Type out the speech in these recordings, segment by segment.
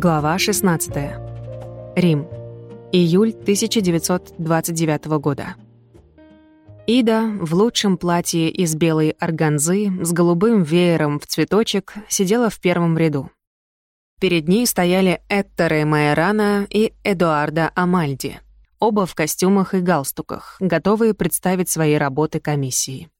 Глава 16. Рим. Июль 1929 года. Ида в лучшем платье из белой органзы с голубым веером в цветочек сидела в первом ряду. Перед ней стояли Эттере Майорана и Эдуарда Амальди, оба в костюмах и галстуках, готовые представить свои работы комиссии.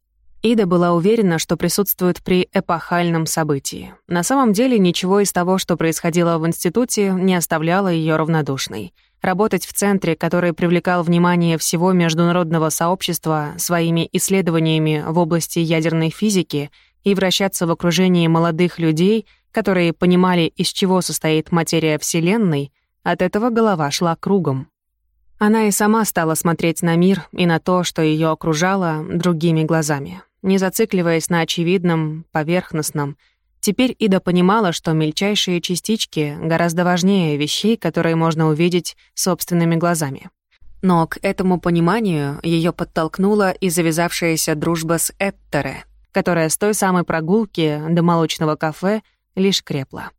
Ида была уверена, что присутствует при эпохальном событии. На самом деле ничего из того, что происходило в институте, не оставляло ее равнодушной. Работать в центре, который привлекал внимание всего международного сообщества своими исследованиями в области ядерной физики и вращаться в окружении молодых людей, которые понимали, из чего состоит материя Вселенной, от этого голова шла кругом. Она и сама стала смотреть на мир и на то, что ее окружало, другими глазами не зацикливаясь на очевидном, поверхностном. Теперь Ида понимала, что мельчайшие частички гораздо важнее вещей, которые можно увидеть собственными глазами. Но к этому пониманию ее подтолкнула и завязавшаяся дружба с Эттере, которая с той самой прогулки до молочного кафе лишь крепла.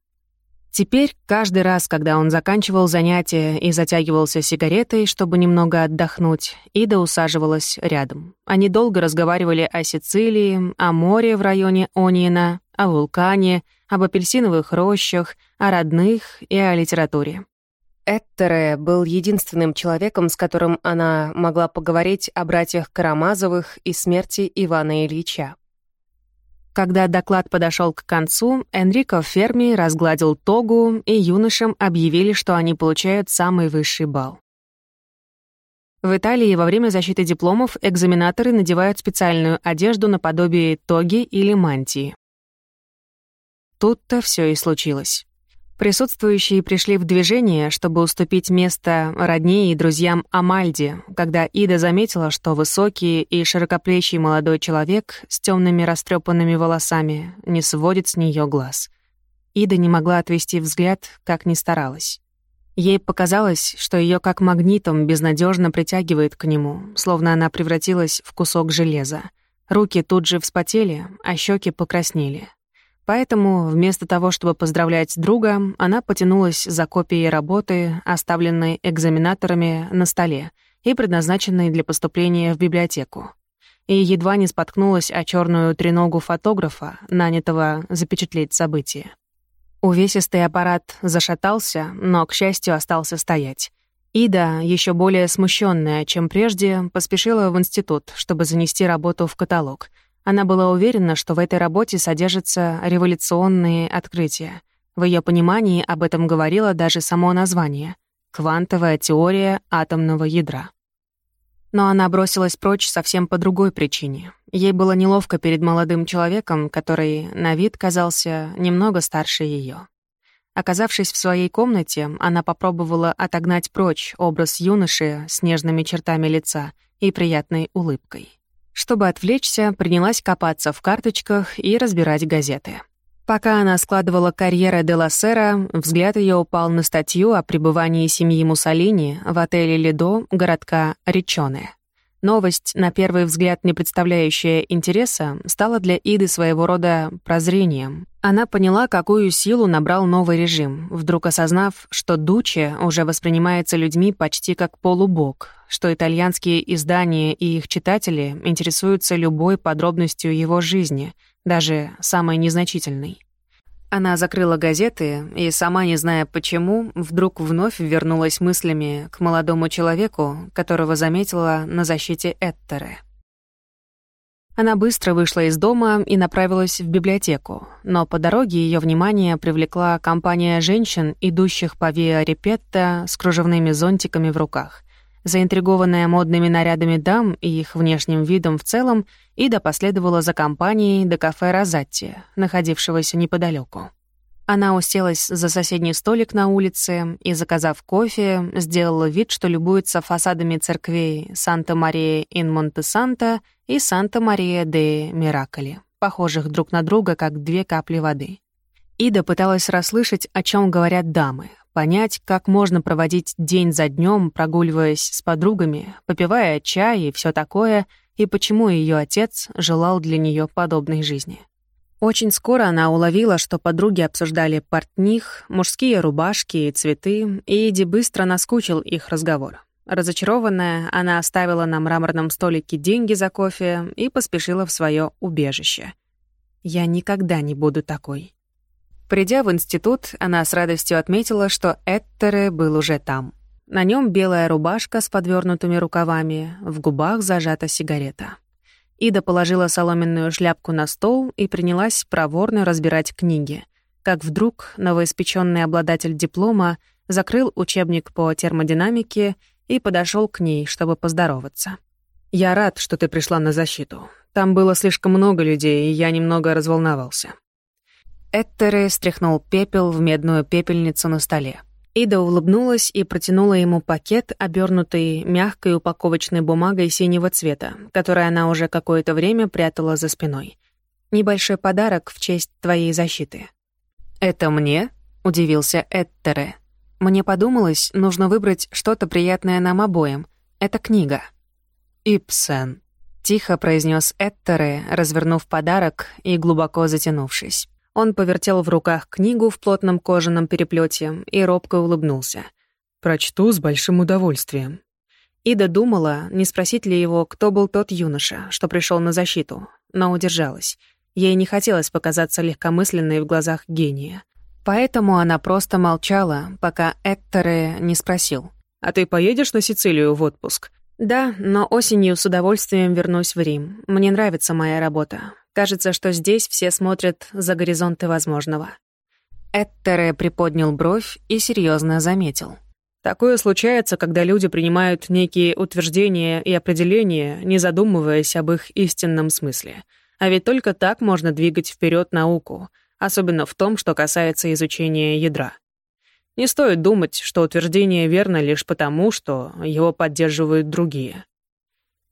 Теперь, каждый раз, когда он заканчивал занятие и затягивался сигаретой, чтобы немного отдохнуть, Ида усаживалась рядом. Они долго разговаривали о Сицилии, о море в районе Ониена, о вулкане, об апельсиновых рощах, о родных и о литературе. Эттере был единственным человеком, с которым она могла поговорить о братьях Карамазовых и смерти Ивана Ильича. Когда доклад подошел к концу, Энрико Ферми разгладил тогу, и юношам объявили, что они получают самый высший балл. В Италии во время защиты дипломов экзаменаторы надевают специальную одежду наподобие тоги или мантии. Тут-то все и случилось. Присутствующие пришли в движение, чтобы уступить место родне и друзьям Амальди, когда Ида заметила, что высокий и широкоплечий молодой человек с темными растрепанными волосами не сводит с нее глаз. Ида не могла отвести взгляд, как ни старалась. Ей показалось, что ее как магнитом безнадежно притягивает к нему, словно она превратилась в кусок железа. Руки тут же вспотели, а щеки покраснели. Поэтому вместо того, чтобы поздравлять друга, она потянулась за копией работы, оставленной экзаменаторами на столе и предназначенной для поступления в библиотеку. И едва не споткнулась о черную треногу фотографа, нанятого запечатлеть события. Увесистый аппарат зашатался, но, к счастью, остался стоять. Ида, еще более смущенная, чем прежде, поспешила в институт, чтобы занести работу в каталог — она была уверена, что в этой работе содержатся революционные открытия. В ее понимании об этом говорило даже само название — «Квантовая теория атомного ядра». Но она бросилась прочь совсем по другой причине. Ей было неловко перед молодым человеком, который на вид казался немного старше ее. Оказавшись в своей комнате, она попробовала отогнать прочь образ юноши с нежными чертами лица и приятной улыбкой. Чтобы отвлечься, принялась копаться в карточках и разбирать газеты. Пока она складывала карьера де ла Сера, взгляд ее упал на статью о пребывании семьи Муссолини в отеле «Лидо» городка Ричоне. Новость, на первый взгляд не представляющая интереса, стала для Иды своего рода прозрением. Она поняла, какую силу набрал новый режим, вдруг осознав, что Дуче уже воспринимается людьми почти как полубог, что итальянские издания и их читатели интересуются любой подробностью его жизни, даже самой незначительной. Она закрыла газеты и, сама не зная почему, вдруг вновь вернулась мыслями к молодому человеку, которого заметила на защите Эттере. Она быстро вышла из дома и направилась в библиотеку, но по дороге ее внимание привлекла компания женщин, идущих по Виа Репетта с кружевными зонтиками в руках. Заинтригованная модными нарядами дам и их внешним видом в целом, Ида последовала за компанией до кафе «Розатти», находившегося неподалеку. Она уселась за соседний столик на улице и, заказав кофе, сделала вид, что любуется фасадами церквей Санта-Мария-ин-Монте-Санта и Санта-Мария-де-Мираколи, похожих друг на друга, как две капли воды. Ида пыталась расслышать, о чем говорят дамы, понять, как можно проводить день за днем, прогуливаясь с подругами, попивая чай и все такое, и почему ее отец желал для нее подобной жизни. Очень скоро она уловила, что подруги обсуждали портних, мужские рубашки и цветы, и Иди быстро наскучил их разговор. Разочарованная, она оставила на мраморном столике деньги за кофе и поспешила в свое убежище. «Я никогда не буду такой». Придя в институт, она с радостью отметила, что Эттере был уже там. На нем белая рубашка с подвернутыми рукавами, в губах зажата сигарета. Ида положила соломенную шляпку на стол и принялась проворно разбирать книги. Как вдруг новоиспеченный обладатель диплома закрыл учебник по термодинамике и подошел к ней, чтобы поздороваться. «Я рад, что ты пришла на защиту. Там было слишком много людей, и я немного разволновался». Эттере стряхнул пепел в медную пепельницу на столе. Ида улыбнулась и протянула ему пакет, обернутый мягкой упаковочной бумагой синего цвета, который она уже какое-то время прятала за спиной. «Небольшой подарок в честь твоей защиты». «Это мне?» — удивился Эттере. Мне подумалось, нужно выбрать что-то приятное нам обоим. Это книга. «Ипсен», — тихо произнес Эттере, развернув подарок и глубоко затянувшись. Он повертел в руках книгу в плотном кожаном переплете и робко улыбнулся. «Прочту с большим удовольствием». Ида думала, не спросить ли его, кто был тот юноша, что пришел на защиту, но удержалась. Ей не хотелось показаться легкомысленной в глазах гения. Поэтому она просто молчала, пока Эттере не спросил. «А ты поедешь на Сицилию в отпуск?» «Да, но осенью с удовольствием вернусь в Рим. Мне нравится моя работа. Кажется, что здесь все смотрят за горизонты возможного». Эттере приподнял бровь и серьезно заметил. «Такое случается, когда люди принимают некие утверждения и определения, не задумываясь об их истинном смысле. А ведь только так можно двигать вперед науку, особенно в том, что касается изучения ядра. Не стоит думать, что утверждение верно лишь потому, что его поддерживают другие.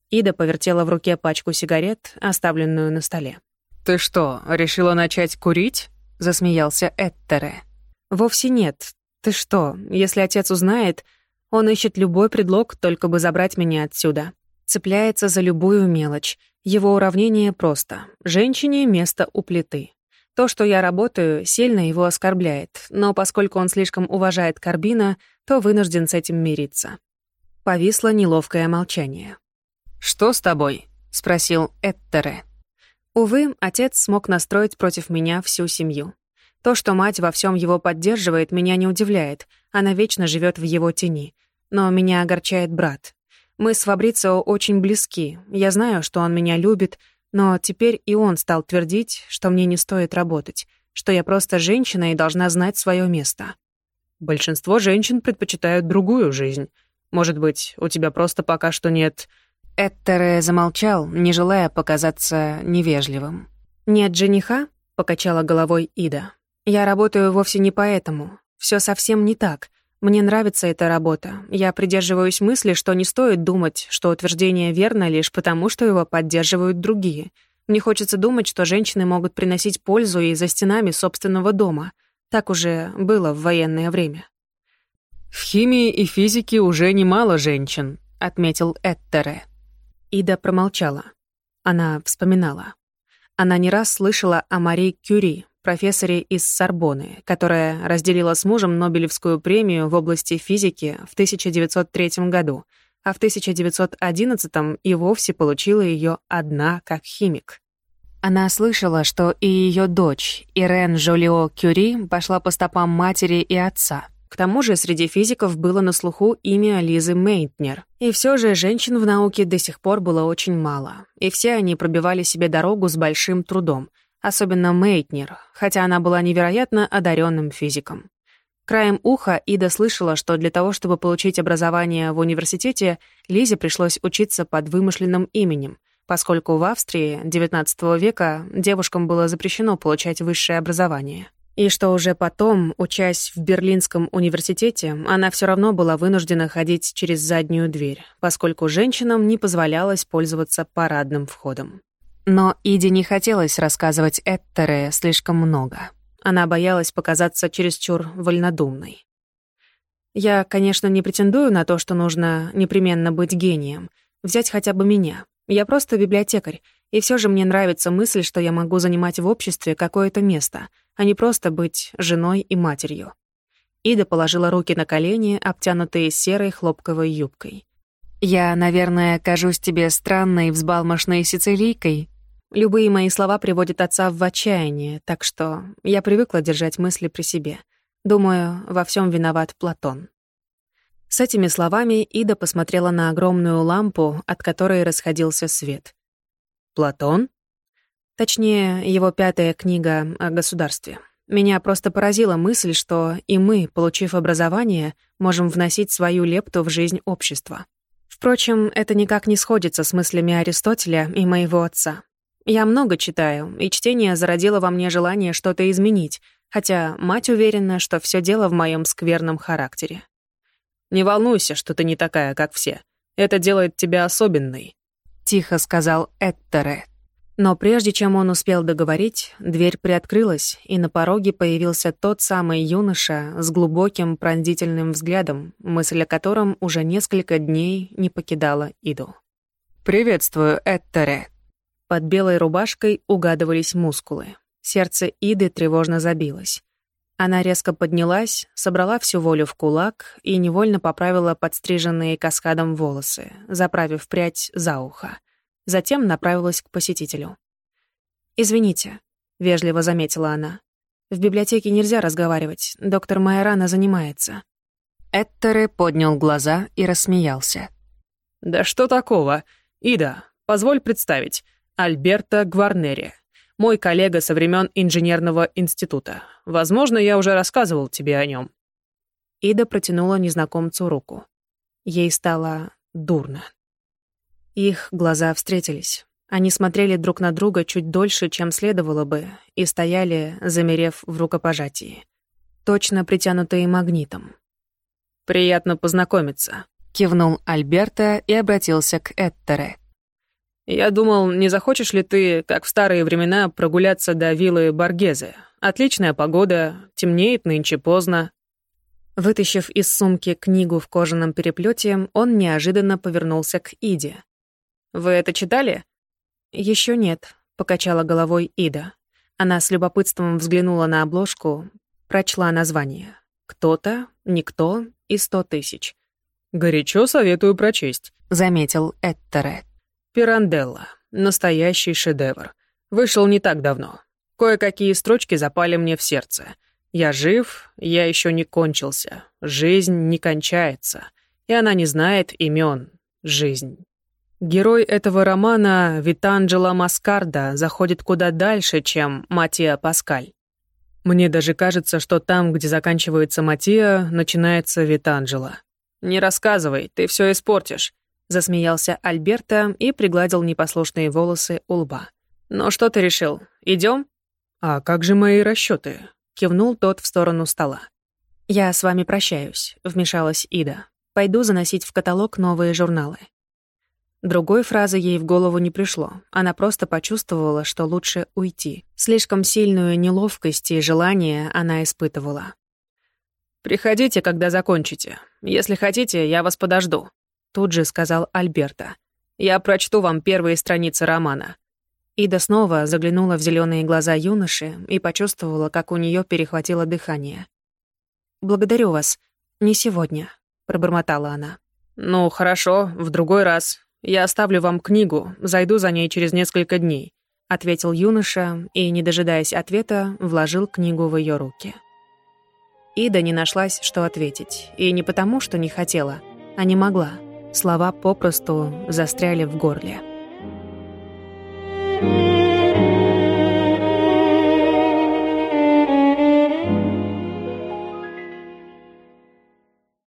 Ида повертела в руке пачку сигарет, оставленную на столе. «Ты что, решила начать курить?» — засмеялся Эттере. «Вовсе нет. Ты что, если отец узнает, он ищет любой предлог, только бы забрать меня отсюда. Цепляется за любую мелочь. Его уравнение просто. Женщине место у плиты. То, что я работаю, сильно его оскорбляет, но поскольку он слишком уважает Карбина, то вынужден с этим мириться. Повисло неловкое молчание. «Что с тобой?» — спросил Эттере. Увы, отец смог настроить против меня всю семью. То, что мать во всем его поддерживает, меня не удивляет. Она вечно живет в его тени. Но меня огорчает брат. Мы с Фабрицио очень близки. Я знаю, что он меня любит, но теперь и он стал твердить, что мне не стоит работать, что я просто женщина и должна знать свое место. Большинство женщин предпочитают другую жизнь. Может быть, у тебя просто пока что нет... Эттере замолчал, не желая показаться невежливым. «Нет жениха?» — покачала головой Ида. «Я работаю вовсе не поэтому. Все совсем не так. Мне нравится эта работа. Я придерживаюсь мысли, что не стоит думать, что утверждение верно лишь потому, что его поддерживают другие. Мне хочется думать, что женщины могут приносить пользу и за стенами собственного дома. Так уже было в военное время. «В химии и физике уже немало женщин», — отметил Эттере. Ида промолчала. Она вспоминала. Она не раз слышала о Марии Кюри, профессоре из Сорбоны, которая разделила с мужем Нобелевскую премию в области физики в 1903 году, а в 1911 и вовсе получила ее одна как химик. Она слышала, что и ее дочь, Ирен Жолио Кюри, пошла по стопам матери и отца. К тому же среди физиков было на слуху имя Лизы Мейнтнер. И все же женщин в науке до сих пор было очень мало, и все они пробивали себе дорогу с большим трудом — особенно Мейтнер, хотя она была невероятно одаренным физиком. Краем уха Ида слышала, что для того, чтобы получить образование в университете, Лизе пришлось учиться под вымышленным именем, поскольку в Австрии XIX века девушкам было запрещено получать высшее образование. И что уже потом, учась в Берлинском университете, она все равно была вынуждена ходить через заднюю дверь, поскольку женщинам не позволялось пользоваться парадным входом. Но Иде не хотелось рассказывать Эттере слишком много. Она боялась показаться чересчур вольнодумной. Я, конечно, не претендую на то, что нужно непременно быть гением. Взять хотя бы меня. Я просто библиотекарь, И все же мне нравится мысль, что я могу занимать в обществе какое-то место, а не просто быть женой и матерью. Ида положила руки на колени, обтянутые серой хлопковой юбкой. «Я, наверное, кажусь тебе странной, взбалмошной сицилийкой. Любые мои слова приводят отца в отчаяние, так что я привыкла держать мысли при себе. Думаю, во всем виноват Платон». С этими словами Ида посмотрела на огромную лампу, от которой расходился свет. «Платон?» Точнее, его пятая книга о государстве. Меня просто поразила мысль, что и мы, получив образование, можем вносить свою лепту в жизнь общества. Впрочем, это никак не сходится с мыслями Аристотеля и моего отца. Я много читаю, и чтение зародило во мне желание что-то изменить, хотя мать уверена, что все дело в моем скверном характере. Не волнуйся, что ты не такая, как все. Это делает тебя особенной», — тихо сказал Эттере. Но прежде чем он успел договорить, дверь приоткрылась, и на пороге появился тот самый юноша с глубоким пронзительным взглядом, мысль о котором уже несколько дней не покидала Иду. «Приветствую, Эттере». Под белой рубашкой угадывались мускулы. Сердце Иды тревожно забилось. Она резко поднялась, собрала всю волю в кулак и невольно поправила подстриженные каскадом волосы, заправив прядь за ухо. Затем направилась к посетителю. «Извините», — вежливо заметила она. «В библиотеке нельзя разговаривать, доктор Майорана занимается». Эттере поднял глаза и рассмеялся. «Да что такого? Ида, позволь представить. Альберто Гварнери, мой коллега со времен инженерного института. Возможно, я уже рассказывал тебе о нем. Ида протянула незнакомцу руку. Ей стало дурно. Их глаза встретились. Они смотрели друг на друга чуть дольше, чем следовало бы, и стояли, замерев в рукопожатии. Точно притянутые магнитом. «Приятно познакомиться», — кивнул Альберта и обратился к Эттере. «Я думал, не захочешь ли ты, как в старые времена, прогуляться до виллы Баргезе? Отличная погода, темнеет нынче поздно». Вытащив из сумки книгу в кожаном переплете, он неожиданно повернулся к Иде. «Вы это читали?» Еще нет», — покачала головой Ида. Она с любопытством взглянула на обложку, прочла название. «Кто-то», «Никто» и «Сто тысяч». «Горячо советую прочесть», — заметил Эттере. «Пиранделла. Настоящий шедевр. Вышел не так давно. Кое-какие строчки запали мне в сердце. Я жив, я еще не кончился. Жизнь не кончается. И она не знает имен. Жизнь. Герой этого романа, Витанджело Маскарда, заходит куда дальше, чем Матиа Паскаль. Мне даже кажется, что там, где заканчивается Матиа, начинается Витанджело. Не рассказывай, ты все испортишь. Засмеялся Альберто и пригладил непослушные волосы у лба. «Ну что ты решил? Идем? «А как же мои расчеты? кивнул тот в сторону стола. «Я с вами прощаюсь», — вмешалась Ида. «Пойду заносить в каталог новые журналы». Другой фразы ей в голову не пришло. Она просто почувствовала, что лучше уйти. Слишком сильную неловкость и желание она испытывала. «Приходите, когда закончите. Если хотите, я вас подожду», тут же сказал Альберта. «Я прочту вам первые страницы романа». Ида снова заглянула в зеленые глаза юноши и почувствовала, как у нее перехватило дыхание. «Благодарю вас. Не сегодня», — пробормотала она. «Ну, хорошо, в другой раз. Я оставлю вам книгу, зайду за ней через несколько дней», — ответил юноша и, не дожидаясь ответа, вложил книгу в ее руки. Ида не нашлась, что ответить, и не потому, что не хотела, а не могла. Слова попросту застряли в горле.